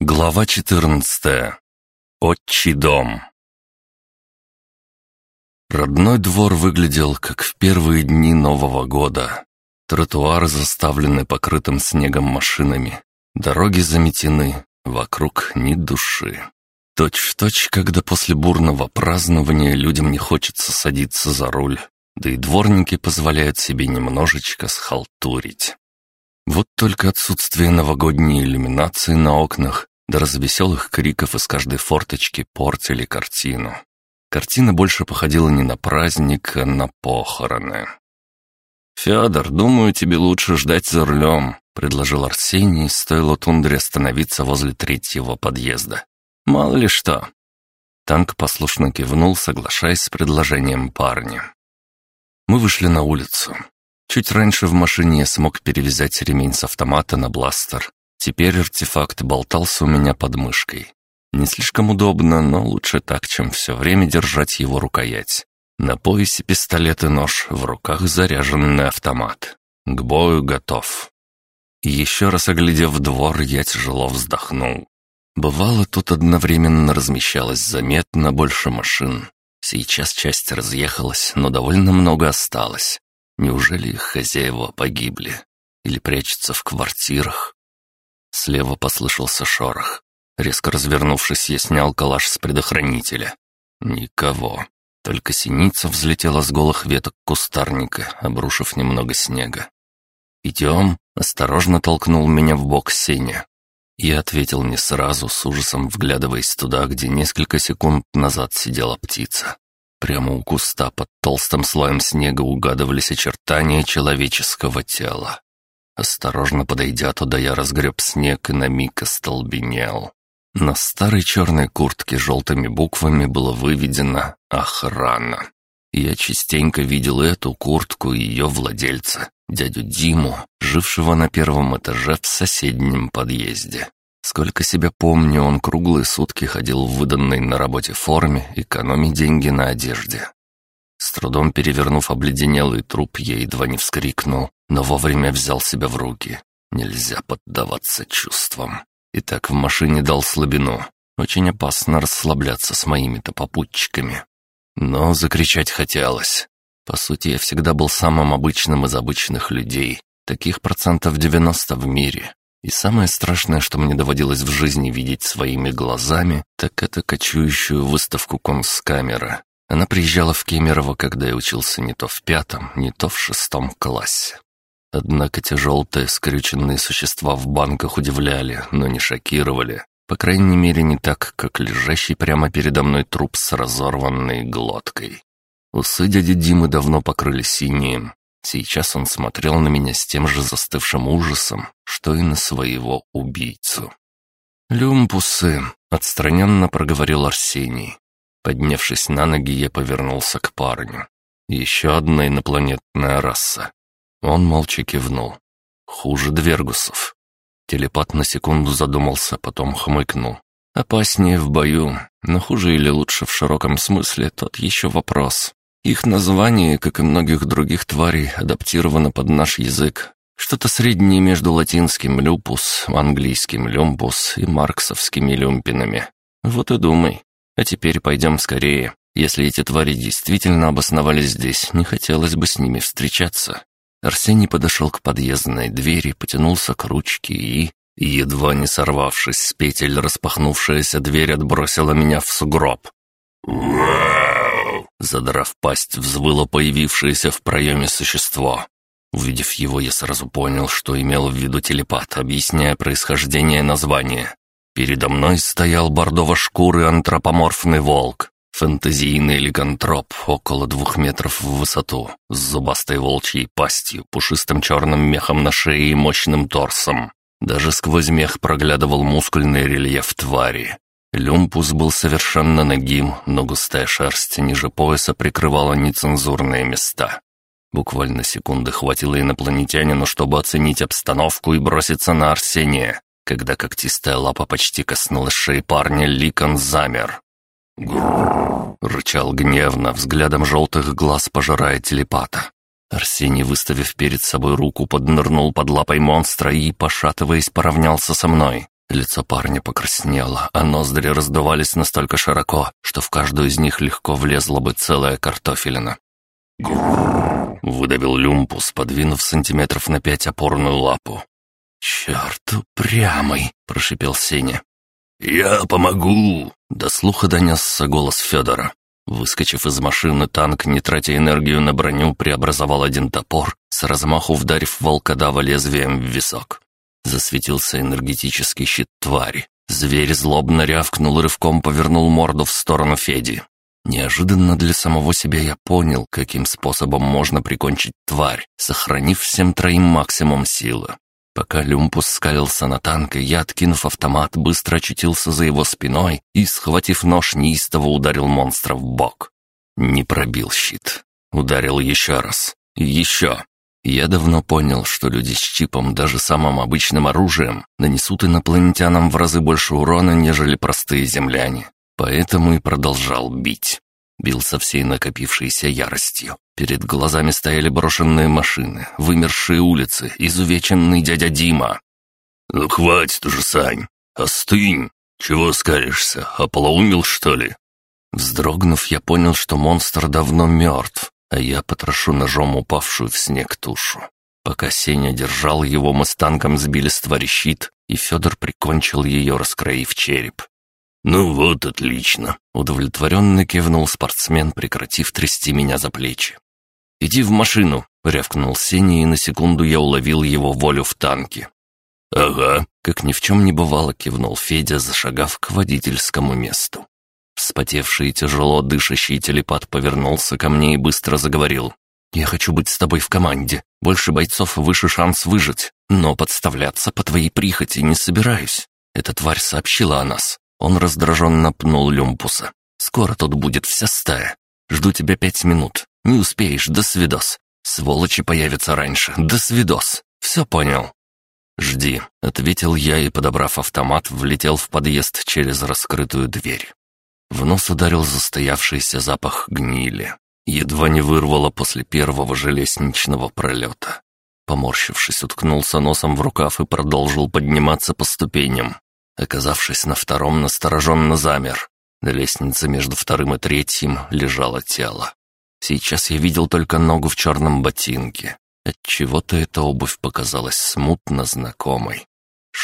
Глава 14. Отчий дом. Родной двор выглядел, как в первые дни Нового года. Тротуары заставлены покрытым снегом машинами. Дороги заметены, вокруг ни души. Точь в точь, когда после бурного празднования людям не хочется садиться за руль, да и дворники позволяют себе немножечко схалтурить. Вот только отсутствие новогодней иллюминации на окнах да развеселых криков из каждой форточки портили картину. Картина больше походила не на праздник, а на похороны. «Федор, думаю, тебе лучше ждать за рулем», — предложил Арсений, стоило тундре остановиться возле третьего подъезда. «Мало ли что». Танк послушно кивнул, соглашаясь с предложением парня. Мы вышли на улицу. Чуть раньше в машине я смог перевязать ремень с автомата на бластер. Теперь артефакт болтался у меня под мышкой. Не слишком удобно, но лучше так, чем все время держать его рукоять. На поясе пистолет и нож, в руках заряженный автомат. К бою готов. Еще раз оглядев двор, я тяжело вздохнул. Бывало, тут одновременно размещалось заметно больше машин. Сейчас часть разъехалась, но довольно много осталось. Неужели их хозяева погибли? Или прячутся в квартирах? Слева послышался шорох. Резко развернувшись, я снял калаш с предохранителя. Никого. Только синица взлетела с голых веток кустарника, обрушив немного снега. «Идем?» — осторожно толкнул меня в бок Сеня. Я ответил не сразу, с ужасом вглядываясь туда, где несколько секунд назад сидела птица. Прямо у куста под толстым слоем снега угадывались очертания человеческого тела. Осторожно подойдя туда, я разгреб снег и на миг остолбенел. На старой черной куртке желтыми буквами было выведено «Охрана». Я частенько видел эту куртку и ее владельца, дядю Диму, жившего на первом этаже в соседнем подъезде. Сколько себя помню, он круглые сутки ходил в выданной на работе форме, экономя деньги на одежде. С трудом перевернув обледенелый труп, я едва не вскрикнул, но вовремя взял себя в руки. Нельзя поддаваться чувствам. И так в машине дал слабину. Очень опасно расслабляться с моими-то попутчиками. Но закричать хотелось. По сути, я всегда был самым обычным из обычных людей. Таких процентов 90 в мире. И самое страшное, что мне доводилось в жизни видеть своими глазами, так это кочующую выставку конскамеры. Она приезжала в Кемерово, когда я учился не то в пятом, не то в шестом классе. Однако те желтые, скрюченные существа в банках удивляли, но не шокировали. По крайней мере, не так, как лежащий прямо передо мной труп с разорванной глоткой. Усы дяди Димы давно покрыли синим, Сейчас он смотрел на меня с тем же застывшим ужасом, что и на своего убийцу. «Люмпусы», — отстраненно проговорил Арсений. Поднявшись на ноги, я повернулся к парню. «Еще одна инопланетная раса». Он молча кивнул. «Хуже Двергусов». Телепат на секунду задумался, потом хмыкнул. «Опаснее в бою, но хуже или лучше в широком смысле, тот еще вопрос. Их название, как и многих других тварей, адаптировано под наш язык. Что-то среднее между латинским «люпус», английским «люмпус» и марксовскими «люмпинами». Вот и думай. А теперь пойдем скорее. Если эти твари действительно обосновались здесь, не хотелось бы с ними встречаться. Арсений подошел к подъездной двери, потянулся к ручке и... Едва не сорвавшись с петель, распахнувшаяся дверь отбросила меня в сугроб. Задрав пасть, взвыло появившееся в проеме существо. Увидев его, я сразу понял, что имел в виду телепат, объясняя происхождение названия. Передо мной стоял бордово-шкурый антропоморфный волк, фэнтезийный ликантроп около двух метров в высоту, с зубастой волчьей пастью, пушистым черным мехом на шее и мощным торсом. Даже сквозь мех проглядывал мускульный рельеф твари. Люмпус был совершенно нагим, но густая шерсть ниже пояса прикрывала нецензурные места. Буквально секунды хватило инопланетянину, чтобы оценить обстановку и броситься на Арсения. Когда когтистая лапа почти коснулась шеи парня, Ликон замер. «Грррр!» — рычал гневно, взглядом желтых глаз пожирая телепата. Арсений, выставив перед собой руку, поднырнул под лапой монстра и, пошатываясь, поравнялся со мной. Лицо парня покраснело, а ноздри раздувались настолько широко, что в каждую из них легко влезла бы целая картофелина. Выдавил Люмпус, подвинув сантиметров на пять опорную лапу. «Черт упрямый!» — прошипел Сеня. «Я помогу!» — до слуха донесся голос Федора. Выскочив из машины, танк, не тратя энергию на броню, преобразовал один топор, с размаху вдарив волкодава лезвием в висок. Засветился энергетический щит твари. Зверь злобно рявкнул и рывком повернул морду в сторону Феди. Неожиданно для самого себя я понял, каким способом можно прикончить тварь, сохранив всем троим максимум силы. Пока Люмпус скалился на танк, я, откинув автомат, быстро очутился за его спиной и, схватив нож, неистово ударил монстра в бок. Не пробил щит. Ударил еще раз. еще. Я давно понял, что люди с чипом, даже самым обычным оружием, нанесут инопланетянам в разы больше урона, нежели простые земляне. Поэтому и продолжал бить. Бил со всей накопившейся яростью. Перед глазами стояли брошенные машины, вымершие улицы, изувеченный дядя Дима. «Ну хватит уже, Сань! Остынь! Чего скалишься? Ополоумил, что ли?» Вздрогнув, я понял, что монстр давно мертв, а я потрошу ножом упавшую в снег тушу. Пока Сеня держал его, мы с танком сбили с щит, и Федор прикончил ее, раскроив череп. «Ну вот, отлично!» — удовлетворенно кивнул спортсмен, прекратив трясти меня за плечи. «Иди в машину!» — рявкнул Сеня, и на секунду я уловил его волю в танке. «Ага», — как ни в чем не бывало, кивнул Федя, зашагав к водительскому месту. Вспотевший и тяжело дышащий телепат повернулся ко мне и быстро заговорил. «Я хочу быть с тобой в команде. Больше бойцов, выше шанс выжить. Но подставляться по твоей прихоти не собираюсь. Эта тварь сообщила о нас». Он раздраженно пнул Люмпуса. «Скоро тут будет вся стая. Жду тебя пять минут. Не успеешь, до свидос. Сволочи появятся раньше, до свидос. Все понял?» «Жди», — ответил я и, подобрав автомат, влетел в подъезд через раскрытую дверь. В нос ударил застоявшийся запах гнили. Едва не вырвало после первого же лестничного пролета. Поморщившись, уткнулся носом в рукав и продолжил подниматься по ступеням. Оказавшись на втором, настороженно замер. На лестнице между вторым и третьим лежало тело. Сейчас я видел только ногу в черном ботинке. Отчего-то эта обувь показалась смутно знакомой.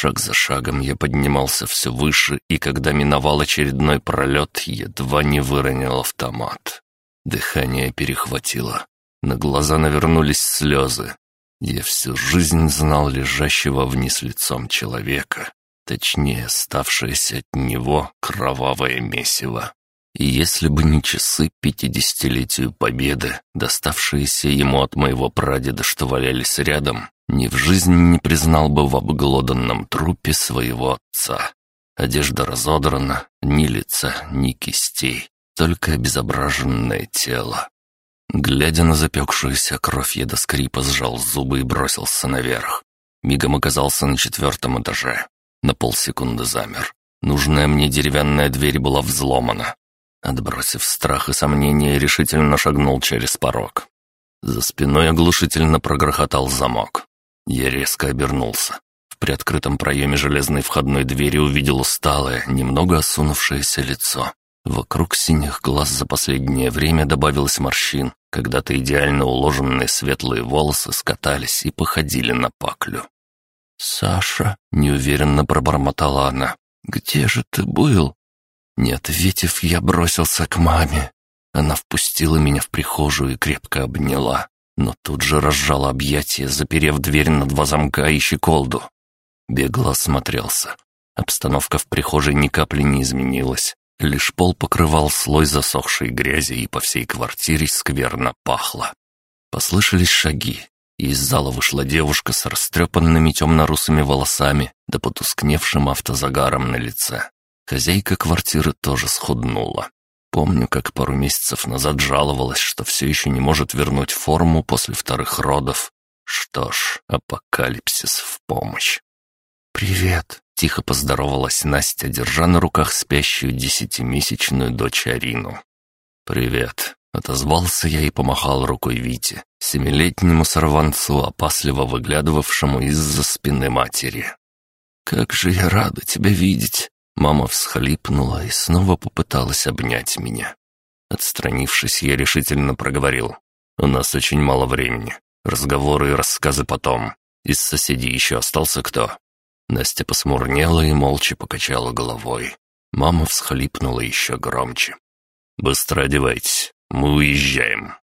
Шаг за шагом я поднимался все выше, и когда миновал очередной пролет, едва не выронил автомат. Дыхание перехватило. На глаза навернулись слезы. Я всю жизнь знал лежащего вниз лицом человека. Точнее, ставшееся от него кровавое месиво. И если бы не часы пятидесятилетию Победы, доставшиеся ему от моего прадеда, что валялись рядом, ни в жизни не признал бы в обглоданном трупе своего отца. Одежда разодрана, ни лица, ни кистей, только обезображенное тело. Глядя на запекшуюся кровь, я до скрипа сжал зубы и бросился наверх. Мигом оказался на четвертом этаже. На полсекунды замер. Нужная мне деревянная дверь была взломана. Отбросив страх и сомнения, решительно шагнул через порог. За спиной оглушительно прогрохотал замок. Я резко обернулся. В приоткрытом проеме железной входной двери увидел усталое, немного осунувшееся лицо. Вокруг синих глаз за последнее время добавилось морщин. Когда-то идеально уложенные светлые волосы скатались и походили на паклю. «Саша», — неуверенно пробормотала она, — «где же ты был?» Не ответив, я бросился к маме. Она впустила меня в прихожую и крепко обняла но тут же разжал объятия, заперев дверь на два замка и щеколду. Бегло осмотрелся. Обстановка в прихожей ни капли не изменилась. Лишь пол покрывал слой засохшей грязи, и по всей квартире скверно пахло. Послышались шаги, и из зала вышла девушка с растрепанными темно-русыми волосами да потускневшим автозагаром на лице. Хозяйка квартиры тоже схуднула. Помню, как пару месяцев назад жаловалась, что все еще не может вернуть форму после вторых родов. Что ж, апокалипсис в помощь. «Привет», — тихо поздоровалась Настя, держа на руках спящую десятимесячную дочь Арину. «Привет», — отозвался я и помахал рукой Вите, семилетнему сорванцу, опасливо выглядывавшему из-за спины матери. «Как же я рада тебя видеть!» Мама всхлипнула и снова попыталась обнять меня. Отстранившись, я решительно проговорил. «У нас очень мало времени. Разговоры и рассказы потом. Из соседей еще остался кто?» Настя посмурнела и молча покачала головой. Мама всхлипнула еще громче. «Быстро одевайтесь, мы уезжаем».